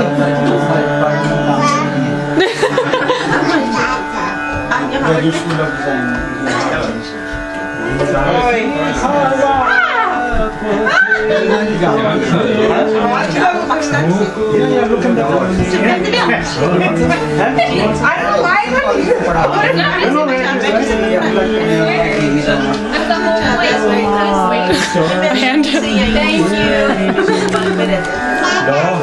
Your school of I don't like Thank you.